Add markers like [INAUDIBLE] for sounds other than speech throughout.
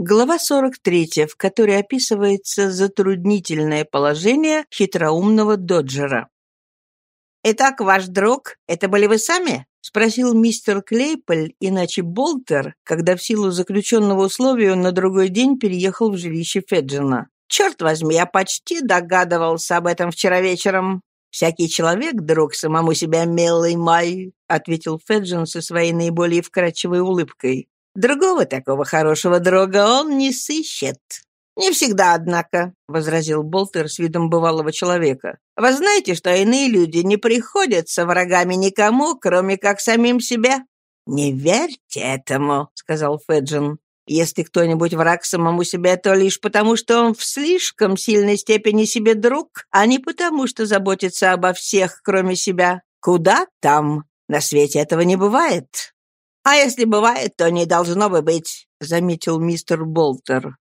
Глава 43, в которой описывается затруднительное положение хитроумного доджера. «Итак, ваш друг, это были вы сами?» — спросил мистер Клейполь, иначе Болтер, когда в силу заключенного условия он на другой день переехал в жилище Феджина. «Черт возьми, я почти догадывался об этом вчера вечером». «Всякий человек, друг самому себя, милый мой», — ответил Феджин со своей наиболее вкрадчивой улыбкой. «Другого такого хорошего друга он не сыщет». «Не всегда, однако», — возразил Болтер с видом бывалого человека. «Вы знаете, что иные люди не приходятся врагами никому, кроме как самим себе?» «Не верьте этому», — сказал Феджин. «Если кто-нибудь враг самому себе, то лишь потому, что он в слишком сильной степени себе друг, а не потому, что заботится обо всех, кроме себя. Куда там? На свете этого не бывает». «А если бывает, то не должно бы быть», — заметил мистер Болтер.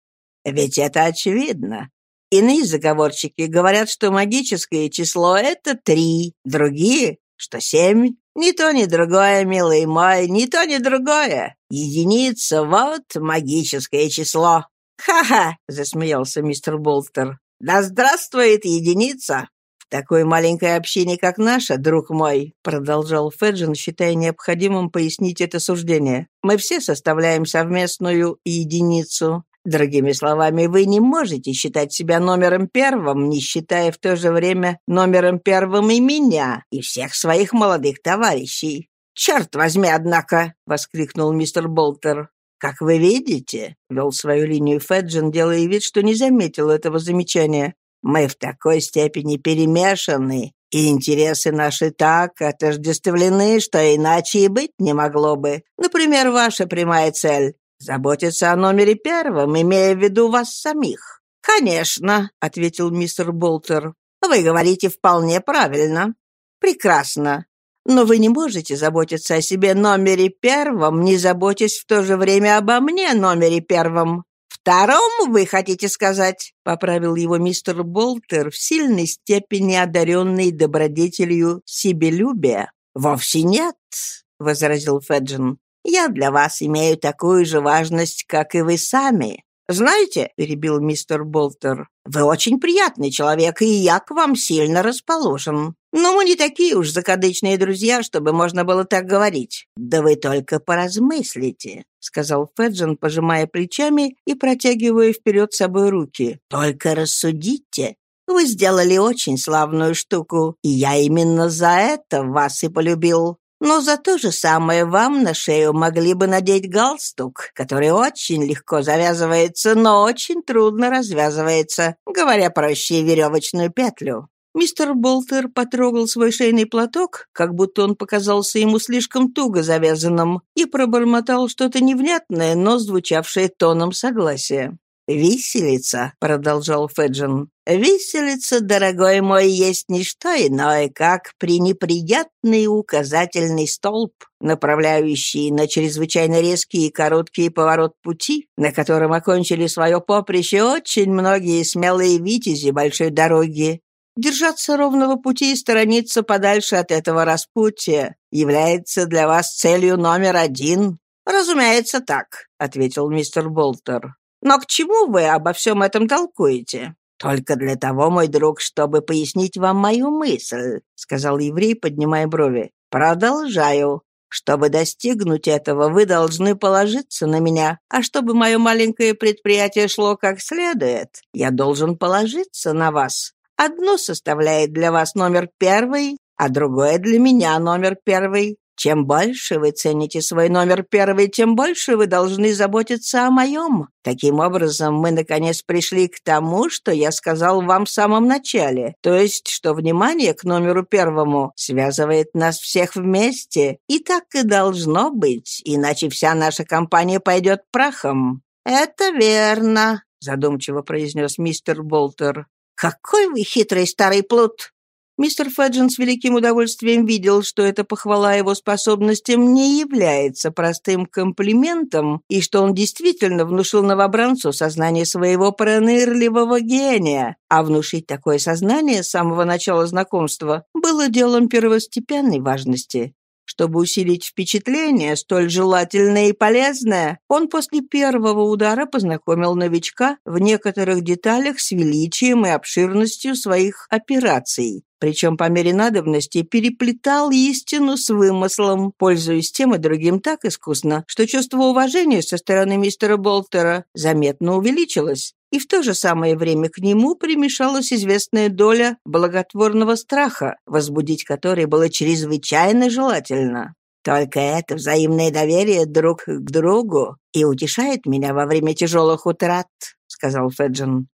Ведь это очевидно. Иные заговорщики говорят, что магическое число — это три, другие, что семь. Ни то, ни другое, милый мой, ни то, ни другое. Единица — вот магическое число. «Ха-ха!» — засмеялся мистер Болтер. «Да здравствует единица!» «В такой маленькой общине, как наша, друг мой», — продолжал Феджин, считая необходимым пояснить это суждение, «мы все составляем совместную единицу. Другими словами, вы не можете считать себя номером первым, не считая в то же время номером первым и меня, и всех своих молодых товарищей. «Черт возьми, однако!» — воскликнул мистер Болтер. «Как вы видите», — вел свою линию Феджин, делая вид, что не заметил этого замечания, «мы в такой степени перемешаны, и интересы наши так отождествлены, что иначе и быть не могло бы. Например, ваша прямая цель Заботиться о номере первом, имея в виду вас самих. «Конечно», — ответил мистер Болтер. «Вы говорите вполне правильно. Прекрасно. Но вы не можете заботиться о себе номере первом, не заботясь в то же время обо мне номере первом. «Втором, вы хотите сказать?» — поправил его мистер Болтер в сильной степени одаренный добродетелью себелюбия. «Вовсе нет», — возразил Феджин. Я для вас имею такую же важность, как и вы сами. Знаете, — перебил мистер Болтер, — вы очень приятный человек, и я к вам сильно расположен. Но мы не такие уж закадычные друзья, чтобы можно было так говорить. Да вы только поразмыслите, — сказал Феджин, пожимая плечами и протягивая вперед собой руки. Только рассудите. Вы сделали очень славную штуку, и я именно за это вас и полюбил. Но за то же самое вам на шею могли бы надеть галстук, который очень легко завязывается, но очень трудно развязывается, говоря проще, веревочную петлю. Мистер Болтер потрогал свой шейный платок, как будто он показался ему слишком туго завязанным, и пробормотал что-то невнятное, но звучавшее тоном согласия. «Виселица», — продолжал Феджин, — «виселица, дорогой мой, есть не что иное, как пренеприятный указательный столб, направляющий на чрезвычайно резкий и короткий поворот пути, на котором окончили свое поприще очень многие смелые витязи большой дороги. Держаться ровного пути и сторониться подальше от этого распутия является для вас целью номер один». «Разумеется, так», — ответил мистер Болтер. Но к чему вы обо всем этом толкуете?» «Только для того, мой друг, чтобы пояснить вам мою мысль», — сказал еврей, поднимая брови. «Продолжаю. Чтобы достигнуть этого, вы должны положиться на меня, а чтобы мое маленькое предприятие шло как следует, я должен положиться на вас. Одно составляет для вас номер первый, а другое для меня номер первый. Чем больше вы цените свой номер первый, тем больше вы должны заботиться о моем. Таким образом, мы, наконец, пришли к тому, что я сказал вам в самом начале, то есть, что внимание к номеру первому связывает нас всех вместе, и так и должно быть, иначе вся наша компания пойдет прахом». «Это верно», — задумчиво произнес мистер Болтер. «Какой вы хитрый старый плут!» Мистер Феджин с великим удовольствием видел, что эта похвала его способностям не является простым комплиментом, и что он действительно внушил новобранцу сознание своего пронырливого гения. А внушить такое сознание с самого начала знакомства было делом первостепенной важности. чтобы усилить впечатление, столь желательное и полезное, он после первого удара познакомил новичка в некоторых деталях с величием и обширностью своих операций, причем по мере надобности переплетал истину с вымыслом, пользуясь тем и другим так искусно, что чувство уважения со стороны мистера Болтера заметно увеличилось, и в то же самое время к нему примешалась известная доля благотворного страха, возбудить который было чрезвычайно желательно. Только это взаимное доверие друг к другу и утешает меня во время тяжелых утрат», — сказал Феджин.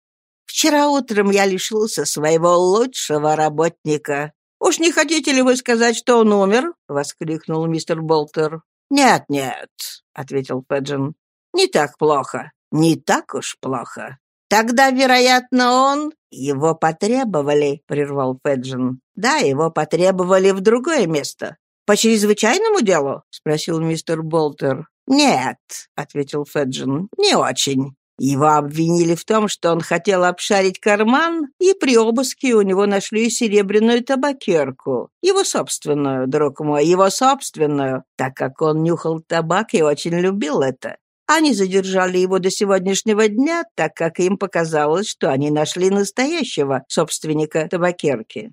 Вчера утром я лишился своего лучшего работника. Уж не хотите ли вы сказать, что он умер?» — воскликнул мистер Болтер. «Нет-нет», — ответил Феджин. «Не так плохо. Не так уж плохо. Тогда, вероятно, он...» «Его потребовали», — прервал Феджин. «Да, его потребовали в другое место». «По чрезвычайному делу?» — спросил мистер Болтер. «Нет», — ответил Феджин, — «не очень. Его обвинили в том, что он хотел обшарить карман, и при обыске у него нашли серебряную табакерку. Его собственную, друг мой, его собственную, так как он нюхал табак и очень любил это. Они задержали его до сегодняшнего дня, так как им показалось, что они нашли настоящего собственника табакерки.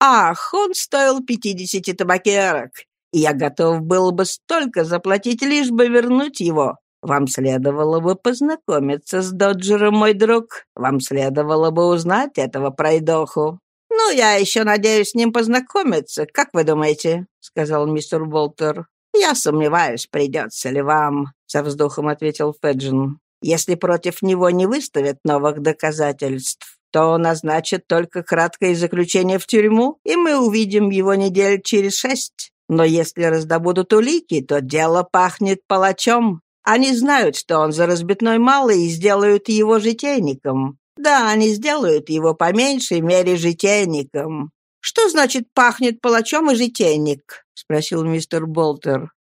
«Ах, он стоил пятидесяти табакерок, и я готов был бы столько заплатить, лишь бы вернуть его. Вам следовало бы познакомиться с Доджером, мой друг. Вам следовало бы узнать этого пройдоху». «Ну, я еще надеюсь с ним познакомиться. Как вы думаете?» — сказал мистер Болтер. «Я сомневаюсь, придется ли вам», — со вздохом ответил Феджин. «Если против него не выставят новых доказательств, то назначат только краткое заключение в тюрьму, и мы увидим его недель через шесть. Но если раздобудут улики, то дело пахнет палачом. Они знают, что он за разбитной малый и сделают его житейником. Да, они сделают его по меньшей мере житейником. Что значит пахнет палачом и житейник? спросил мистер Болтер.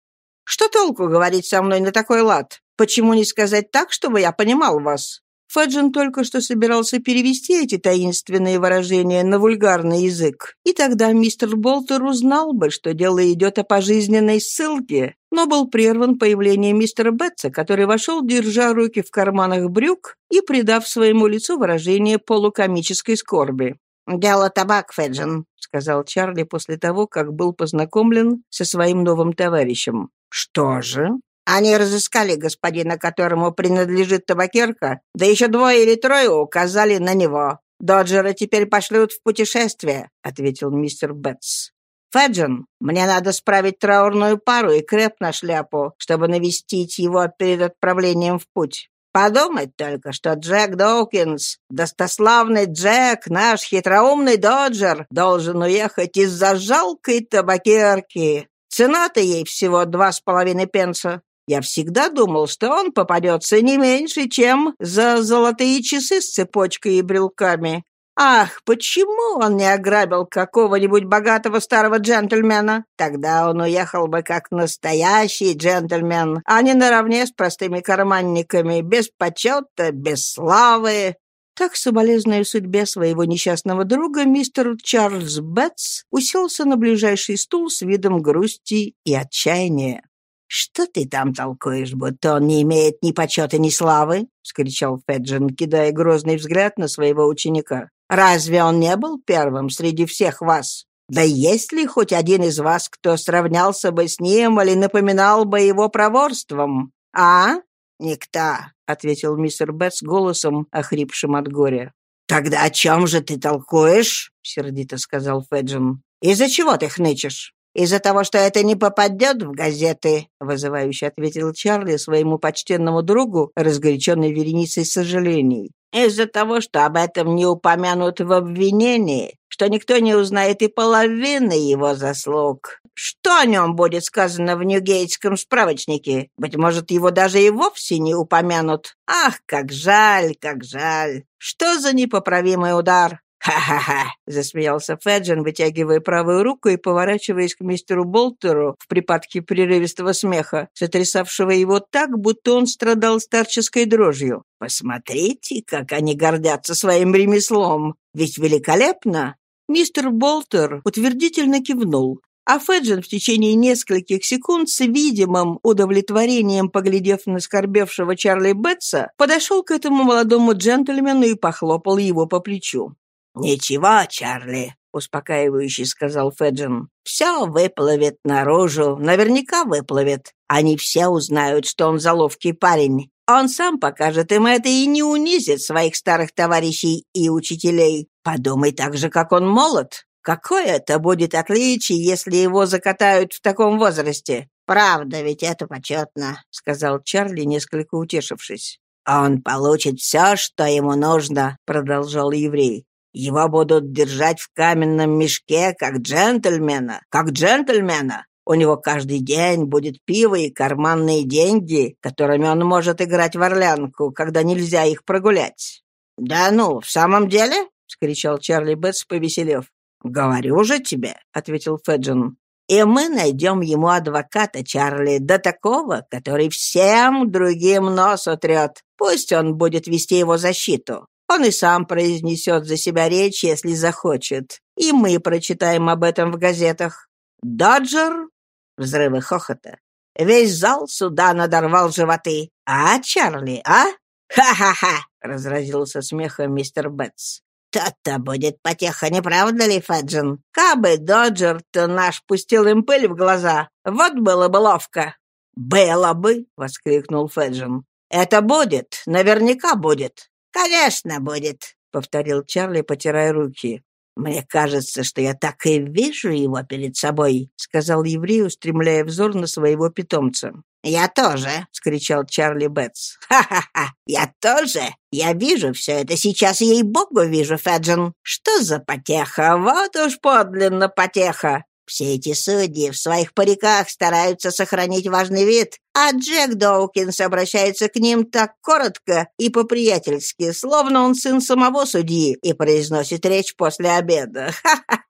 Что толку говорить со мной на такой лад? Почему не сказать так, чтобы я понимал вас? Феджин только что собирался перевести эти таинственные выражения на вульгарный язык, и тогда мистер Болтер узнал бы, что дело идет о пожизненной ссылке, но был прерван появлением мистера Бетса, который вошел, держа руки в карманах брюк и придав своему лицу выражение полукомической скорби. «Дело табак, Феджин», — сказал Чарли после того, как был познакомлен со своим новым товарищем. «Что же?» Они разыскали господина, которому принадлежит табакерка, да еще двое или трое указали на него. Доджера теперь пошлют в путешествие», — ответил мистер Бетс. «Феджин, мне надо справить траурную пару и креп на шляпу, чтобы навестить его перед отправлением в путь. Подумать только, что Джек Доукинс, достославный Джек, наш хитроумный Доджер, должен уехать из-за жалкой табакерки. Цена-то ей всего два с половиной пенса. Я всегда думал, что он попадется не меньше, чем за золотые часы с цепочкой и брелками. Ах, почему он не ограбил какого-нибудь богатого старого джентльмена? Тогда он уехал бы как настоящий джентльмен, а не наравне с простыми карманниками, без почета, без славы. Так, соболезная судьбе своего несчастного друга, мистер Чарльз Бетс уселся на ближайший стул с видом грусти и отчаяния. «Что ты там толкуешь, будто он не имеет ни почета, ни славы?» — вскричал Феджин, кидая грозный взгляд на своего ученика. «Разве он не был первым среди всех вас? Да есть ли хоть один из вас, кто сравнялся бы с ним или напоминал бы его проворством? А? Никто», — ответил мистер Бетс голосом, охрипшим от горя. «Тогда о чем же ты толкуешь?» — сердито сказал Феджин. «Из-за чего ты хнычешь?» «Из-за того, что это не попадет в газеты», — вызывающе ответил Чарли своему почтенному другу, разгоряченной вереницей сожалений. «Из-за того, что об этом не упомянут в обвинении, что никто не узнает и половины его заслуг. Что о нем будет сказано в Ньюгейтском справочнике? Быть может, его даже и вовсе не упомянут. Ах, как жаль, как жаль! Что за непоправимый удар! «Ха-ха-ха!» — засмеялся Феджин, вытягивая правую руку и поворачиваясь к мистеру Болтеру в припадке прерывистого смеха, сотрясавшего его так, будто он страдал старческой дрожью. «Посмотрите, как они гордятся своим ремеслом! Ведь великолепно!» Мистер Болтер утвердительно кивнул. А Феджин в течение нескольких секунд с видимым удовлетворением, поглядев на скорбевшего Чарли Бетса, подошел к этому молодому джентльмену и похлопал его по плечу. «Ничего, Чарли», — успокаивающе сказал Феджин. «Все выплывет наружу, наверняка выплывет. Они все узнают, что он заловкий парень. Он сам покажет им это и не унизит своих старых товарищей и учителей. Подумай так же, как он молод. Какое это будет отличие, если его закатают в таком возрасте? Правда, ведь это почетно, сказал Чарли, несколько утешившись. Он получит все, что ему нужно, продолжал еврей. Его будут держать в каменном мешке, как джентльмена, как джентльмена. У него каждый день будет пиво и карманные деньги, которыми он может играть в орлянку, когда нельзя их прогулять. «Да ну, в самом деле?» — вскричал Чарли Бетс, повеселев. «Говорю же тебе», — ответил Феджин. «И мы найдем ему адвоката, Чарли, до такого, который всем другим нос утрет. Пусть он будет вести его защиту. Он и сам произнесет за себя речь, если захочет. И мы прочитаем об этом в газетах. Доджер?» Взрывы хохота. Весь зал сюда надорвал животы. «А, Чарли, а? Ха-ха-ха!» — разразился смехом мистер Бетс. «То-то будет потеха, не правда ли, Феджин? Кабы Доджер-то наш пустил им пыль в глаза, вот было бы ловко». «Было бы!» — воскликнул Феджин. «Это будет, наверняка будет». «Конечно будет», — повторил Чарли, потирая руки. «Мне кажется, что я так и вижу его перед собой», — сказал еврей, устремляя взор на своего питомца. «Я тоже!» — скричал Чарли Бетс. «Ха-ха-ха! Я тоже! Я вижу все это сейчас, ей-богу, вижу, Феджин! Что за потеха? Вот уж подлинно потеха! Все эти судьи в своих париках стараются сохранить важный вид, а Джек Доукинс обращается к ним так коротко и по-приятельски, словно он сын самого судьи, и произносит речь после обеда. [LAUGHS] Ха-ха-ха!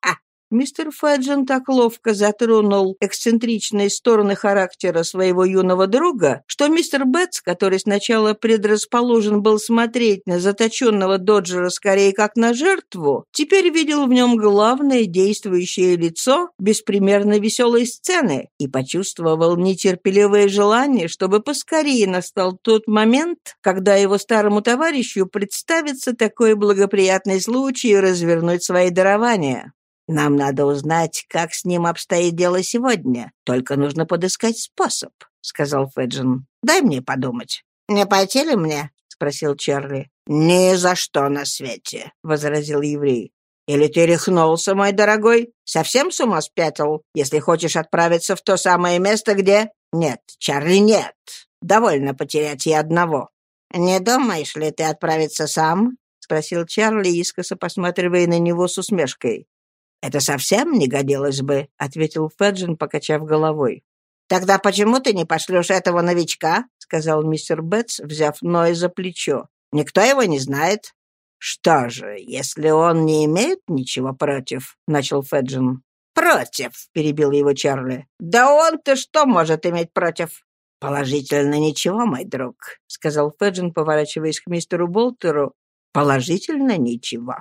Мистер Феджин так ловко затронул эксцентричные стороны характера своего юного друга, что мистер Бетс, который сначала предрасположен был смотреть на заточенного Доджера скорее как на жертву, теперь видел в нем главное действующее лицо беспримерно веселой сцены и почувствовал нетерпеливое желание, чтобы поскорее настал тот момент, когда его старому товарищу представится такой благоприятный случай развернуть свои дарования. Нам надо узнать, как с ним обстоит дело сегодня. Только нужно подыскать способ», — сказал Феджин. «Дай мне подумать». «Не пойти ли мне?» — спросил Чарли. «Ни за что на свете», — возразил еврей. «Или ты рехнулся, мой дорогой? Совсем с ума спятил, если хочешь отправиться в то самое место, где...» «Нет, Чарли, нет. Довольно потерять и одного». «Не думаешь ли ты отправиться сам?» — спросил Чарли, искоса посматривая на него с усмешкой. «Это совсем не годилось бы», — ответил Феджин, покачав головой. «Тогда почему ты не пошлешь этого новичка?» — сказал мистер Бетс, взяв Ноя за плечо. «Никто его не знает». «Что же, если он не имеет ничего против?» — начал Феджин. «Против», — перебил его Чарли. «Да он-то что может иметь против?» «Положительно ничего, мой друг», — сказал Феджин, поворачиваясь к мистеру Болтеру. «Положительно ничего.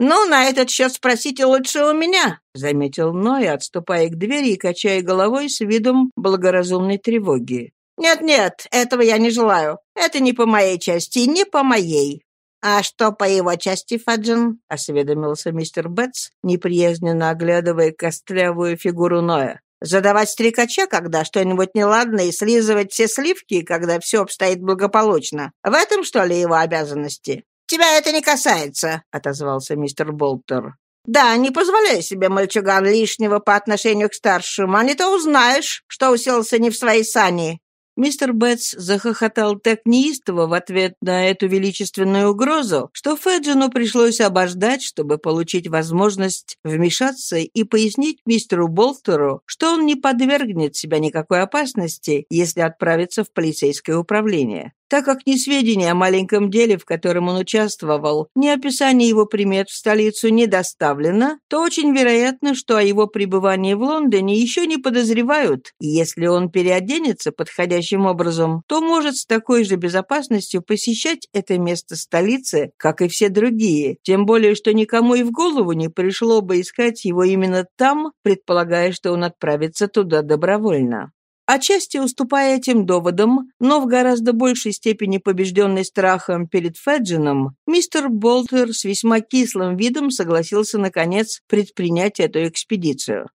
«Ну, на этот счет спросите лучше у меня», — заметил Ной, отступая к двери и качая головой с видом благоразумной тревоги. «Нет-нет, этого я не желаю. Это не по моей части, не по моей». «А что по его части, Фаджин?» — осведомился мистер Бетс, неприязненно оглядывая костлявую фигуру Ноя. «Задавать стрекача, когда что-нибудь неладно, и слизывать все сливки, когда все обстоит благополучно. В этом, что ли, его обязанности?» «Тебя это не касается», — отозвался мистер Болтер. «Да, не позволяй себе, мальчуган, лишнего по отношению к старшим, а не то узнаешь, что уселся не в своей сани». Мистер Бетс захохотал так неистово в ответ на эту величественную угрозу, что Феджину пришлось обождать, чтобы получить возможность вмешаться и пояснить мистеру Болтеру, что он не подвергнет себя никакой опасности, если отправится в полицейское управление. Так как ни сведения о маленьком деле, в котором он участвовал, ни описание его примет в столицу не доставлено, то очень вероятно, что о его пребывании в Лондоне еще не подозревают, и если он переоденется подходящим образом, то может с такой же безопасностью посещать это место столицы, как и все другие, тем более, что никому и в голову не пришло бы искать его именно там, предполагая, что он отправится туда добровольно. Отчасти уступая этим доводам, но в гораздо большей степени побежденный страхом перед Феджином, мистер Болтер с весьма кислым видом согласился, наконец, предпринять эту экспедицию.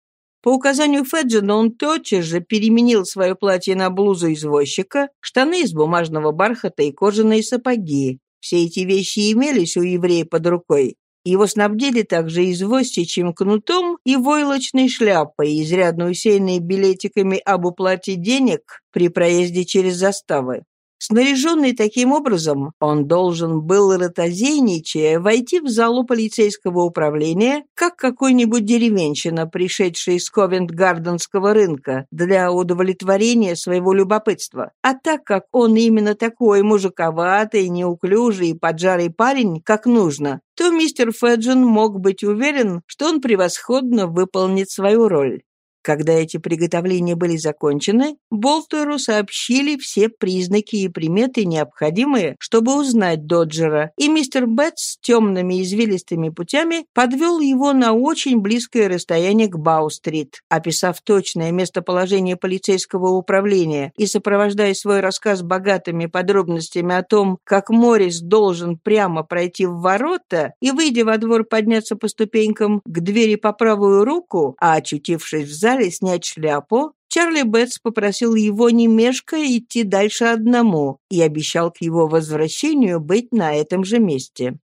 По указанию Феджина он тотчас же переменил свое платье на блузу извозчика, штаны из бумажного бархата и кожаные сапоги. Все эти вещи имелись у еврея под рукой, его снабдили также извозчичьим кнутом и войлочной шляпой, изрядно усеянной билетиками об уплате денег при проезде через заставы. Снаряженный таким образом, он должен был, ротозейничая, войти в залу полицейского управления, как какой-нибудь деревенщина, пришедший из Ковент-Гарденского рынка для удовлетворения своего любопытства. А так как он именно такой мужиковатый, неуклюжий, поджарый парень, как нужно, то мистер Феджин мог быть уверен, что он превосходно выполнит свою роль. Когда эти приготовления были закончены, Болтеру сообщили все признаки и приметы, необходимые, чтобы узнать Доджера, и мистер Бетс темными извилистыми путями подвел его на очень близкое расстояние к Бау-стрит. Описав точное местоположение полицейского управления и сопровождая свой рассказ богатыми подробностями о том, как Моррис должен прямо пройти в ворота и, выйдя во двор, подняться по ступенькам к двери по правую руку, а, очутившись в зале, зале снять шляпу, Чарли Бетс попросил его не мешкая идти дальше одному и обещал к его возвращению быть на этом же месте.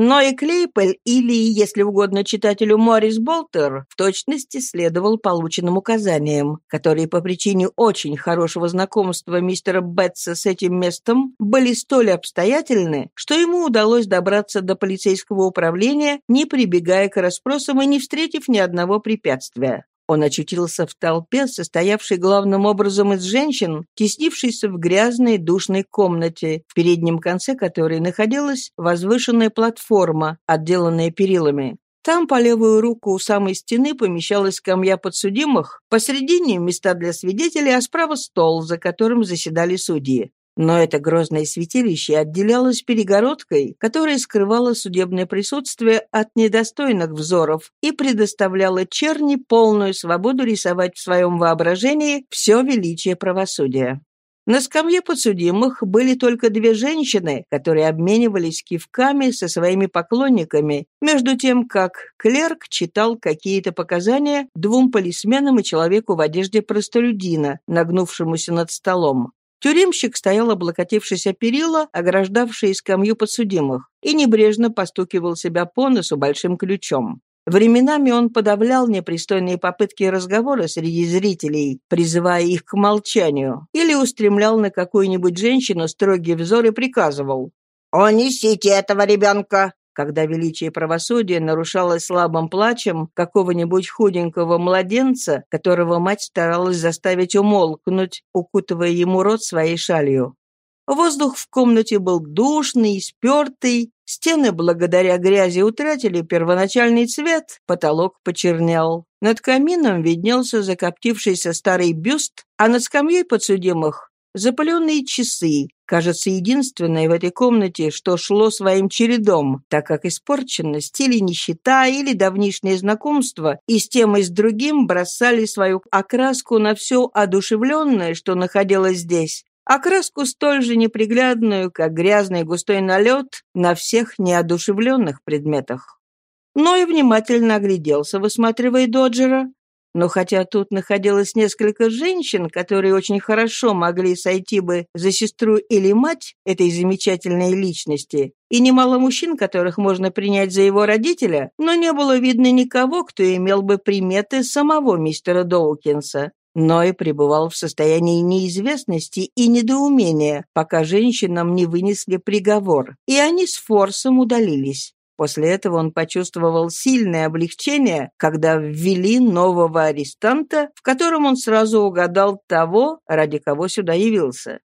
Но и Клейпель, или, если угодно читателю, Моррис Болтер, в точности следовал полученным указаниям, которые по причине очень хорошего знакомства мистера Бетса с этим местом были столь обстоятельны, что ему удалось добраться до полицейского управления, не прибегая к расспросам и не встретив ни одного препятствия. Он очутился в толпе, состоявшей главным образом из женщин, теснившейся в грязной душной комнате, в переднем конце которой находилась возвышенная платформа, отделанная перилами. Там по левую руку у самой стены помещалась скамья подсудимых, посредине места для свидетелей, а справа стол, за которым заседали судьи. Но это грозное святилище отделялось перегородкой, которая скрывала судебное присутствие от недостойных взоров и предоставляла черни полную свободу рисовать в своем воображении все величие правосудия. На скамье подсудимых были только две женщины, которые обменивались кивками со своими поклонниками, между тем как клерк читал какие-то показания двум полисменам и человеку в одежде простолюдина, нагнувшемуся над столом. Тюремщик стоял, облокотившись о перила, ограждавшие скамью подсудимых, и небрежно постукивал себя по носу большим ключом. Временами он подавлял непристойные попытки разговора среди зрителей, призывая их к молчанию, или устремлял на какую-нибудь женщину строгий взор и приказывал «Унесите этого ребенка! Когда величие правосудия нарушалось слабым плачем какого-нибудь худенького младенца, которого мать старалась заставить умолкнуть, укутывая ему рот своей шалью. Воздух в комнате был душный, спертый, стены благодаря грязи утратили первоначальный цвет, потолок почернял. Над камином виднелся закоптившийся старый бюст, а над скамьей подсудимых запаленные часы, кажется, единственное в этой комнате, что шло своим чередом, так как испорченность или нищета, или давнишнее знакомство и с тем и с другим бросали свою окраску на все одушевленное, что находилось здесь, окраску столь же неприглядную, как грязный густой налет на всех неодушевленных предметах. Но и внимательно огляделся, высматривая Доджера, но хотя тут находилось несколько женщин, которые очень хорошо могли сойти бы за сестру или мать этой замечательной личности, и немало мужчин, которых можно принять за его родителя, но не было видно никого, кто имел бы приметы самого мистера Доукинса. Но и пребывал в состоянии неизвестности и недоумения, пока женщинам не вынесли приговор, и они с форсом удалились. После этого он почувствовал сильное облегчение, когда ввели нового арестанта, в котором он сразу угадал того, ради кого сюда явился.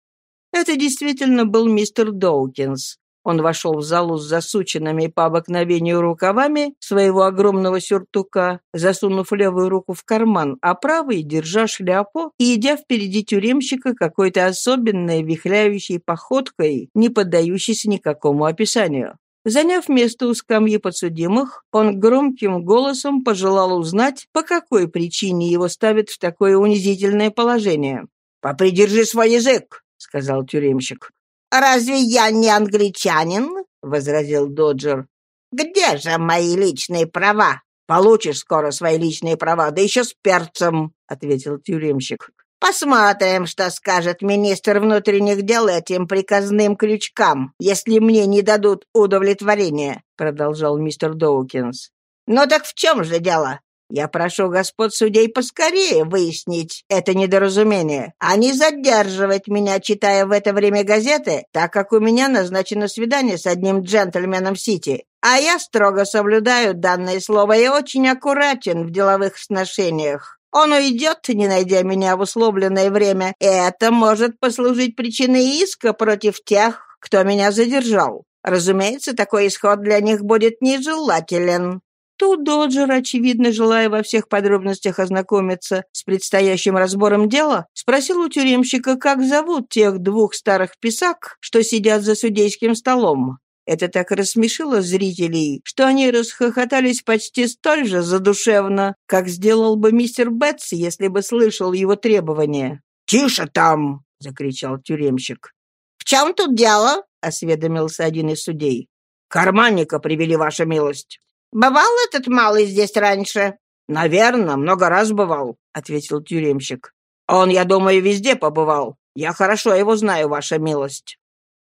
Это действительно был мистер Доукинс. Он вошел в залу с засученными по обыкновению рукавами своего огромного сюртука, засунув левую руку в карман, а правой держа шляпу и идя впереди тюремщика какой-то особенной вихляющей походкой, не поддающейся никакому описанию. Заняв место у скамьи подсудимых, он громким голосом пожелал узнать, по какой причине его ставят в такое унизительное положение. «Попридержи свой язык», — сказал тюремщик. «Разве я не англичанин?» — возразил Доджер. «Где же мои личные права?» «Получишь скоро свои личные права, да еще с перцем», — ответил тюремщик. «Посмотрим, что скажет министр внутренних дел этим приказным крючкам, если мне не дадут удовлетворения», — продолжал мистер Доукинс. «Ну так в чем же дело? Я прошу господ судей поскорее выяснить это недоразумение, а не задерживать меня, читая в это время газеты, так как у меня назначено свидание с одним джентльменом Сити. А я строго соблюдаю данное слово и очень аккуратен в деловых сношениях. Он уйдет, не найдя меня в условленное время, и это может послужить причиной иска против тех, кто меня задержал. Разумеется, такой исход для них будет нежелателен. Тут Доджер, очевидно, желая во всех подробностях ознакомиться с предстоящим разбором дела, спросил у тюремщика, как зовут тех двух старых писак, что сидят за судейским столом. Это так рассмешило зрителей, что они расхохотались почти столь же задушевно, как сделал бы мистер Бетс, если бы слышал его требования. «Тише там!» — закричал тюремщик. «В чем тут дело?» — осведомился один из судей. «Карманника привели, ваша милость». Бывал этот малый здесь раньше?» «Наверное, много раз бывал», — ответил тюремщик. «Он, я думаю, везде побывал. Я хорошо его знаю, ваша милость».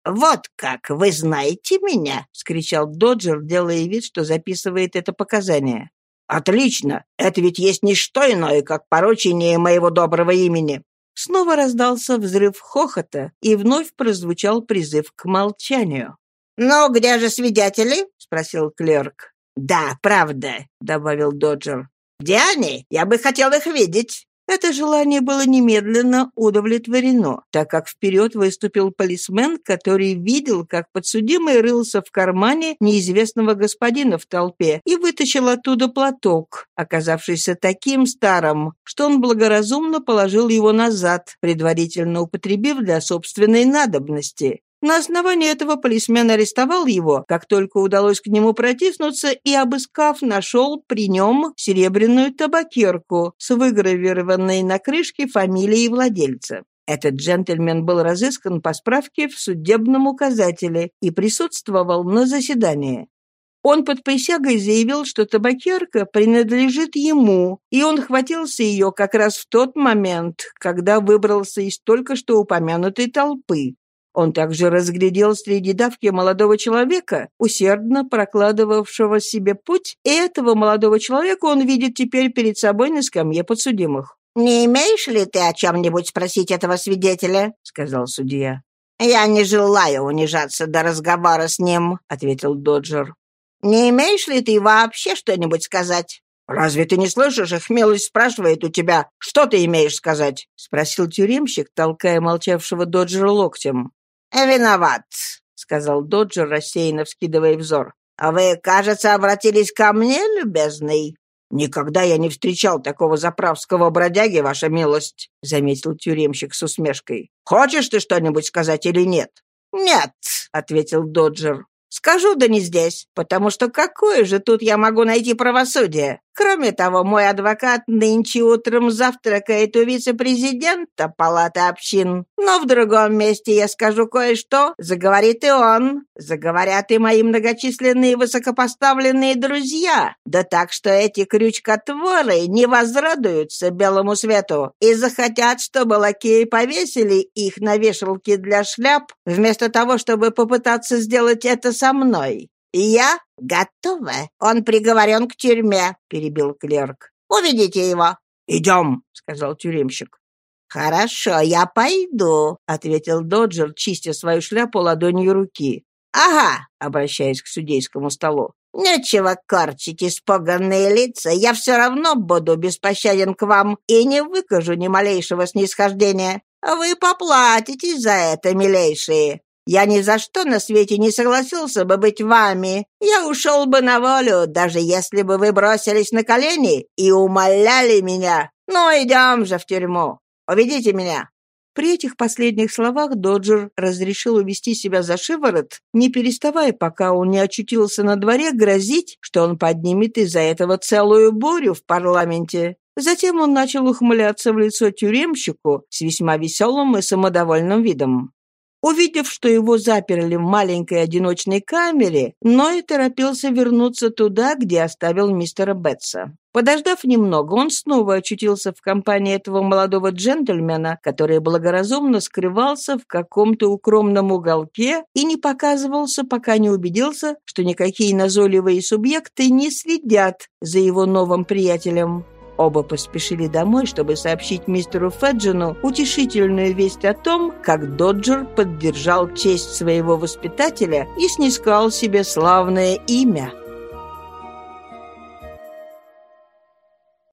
«Вот как, вы знаете меня?» — скричал Доджер, делая вид, что записывает это показание. «Отлично! Это ведь есть не что иное, как порочение моего доброго имени!» Снова раздался взрыв хохота, и вновь прозвучал призыв к молчанию. «Ну, где же свидетели?» — спросил клерк. «Да, правда», — добавил Доджер. «Где они? Я бы хотел их видеть». Это желание было немедленно удовлетворено, так как вперед выступил полисмен, который видел, как подсудимый рылся в кармане неизвестного господина в толпе и вытащил оттуда платок, оказавшийся таким старым, что он благоразумно положил его назад, предварительно употребив для собственной надобности. На основании этого полисмен арестовал его, как только удалось к нему протиснуться, и, обыскав, нашел при нем серебряную табакерку с выгравированной на крышке фамилией владельца. Этот джентльмен был разыскан по справке в судебном указателе и присутствовал на заседании. Он под присягой заявил, что табакерка принадлежит ему, и он хватился ее как раз в тот момент, когда выбрался из только что упомянутой толпы. Он также разглядел среди давки молодого человека, усердно прокладывавшего себе путь, и этого молодого человека он видит теперь перед собой на скамье подсудимых. «Не имеешь ли ты о чем-нибудь спросить этого свидетеля?» — сказал судья. «Я не желаю унижаться до разговора с ним», — ответил Доджер. «Не имеешь ли ты вообще что-нибудь сказать?» «Разве ты не слышишь? Их милость спрашивает у тебя, что ты имеешь сказать?» — спросил тюремщик, толкая молчавшего Доджера локтем. «Виноват», — сказал Доджер, рассеянно вскидывая взор. «А вы, кажется, обратились ко мне, любезный?» «Никогда я не встречал такого заправского бродяги, ваша милость», — заметил тюремщик с усмешкой. «Хочешь ты что-нибудь сказать или нет?» «Нет», — ответил Доджер. «Скажу, да не здесь, потому что какое же тут я могу найти правосудие? Кроме того, мой адвокат нынче утром завтракает у вице-президента Палаты общин. Но в другом месте я скажу кое-что, заговорит и он, заговорят и мои многочисленные высокопоставленные друзья. Да так, что эти крючкотворы не возрадуются белому свету и захотят, чтобы лакеи повесили их на вешалке для шляп, вместо того, чтобы попытаться сделать это со мной. «Я готова. Он приговорен к тюрьме», — перебил клерк. «Уведите его». «Идем», — сказал тюремщик. «Хорошо, я пойду», — ответил Доджер, чистя свою шляпу ладонью руки. «Ага», — обращаясь к судейскому столу. «Нечего корчить испуганные лица. Я все равно буду беспощаден к вам и не выкажу ни малейшего снисхождения. Вы поплатитесь за это, милейшие. Я ни за что на свете не согласился бы быть вами. Я ушел бы на волю, даже если бы вы бросились на колени и умоляли меня. Ну, идем же в тюрьму. Уведите меня». При этих последних словах Доджер разрешил увести себя за шиворот, не переставая, пока он не очутился на дворе, грозить, что он поднимет из-за этого целую бурю в парламенте. Затем он начал ухмыляться в лицо тюремщику с весьма веселым и самодовольным видом. Увидев, что его заперли в маленькой одиночной камере, Ной торопился вернуться туда, где оставил мистера Бетса. Подождав немного, он снова очутился в компании этого молодого джентльмена, который благоразумно скрывался в каком-то укромном уголке и не показывался, пока не убедился, что никакие назойливые субъекты не следят за его новым приятелем. Оба поспешили домой, чтобы сообщить мистеру Феджину утешительную весть о том, как Доджер поддержал честь своего воспитателя и снискал себе славное имя.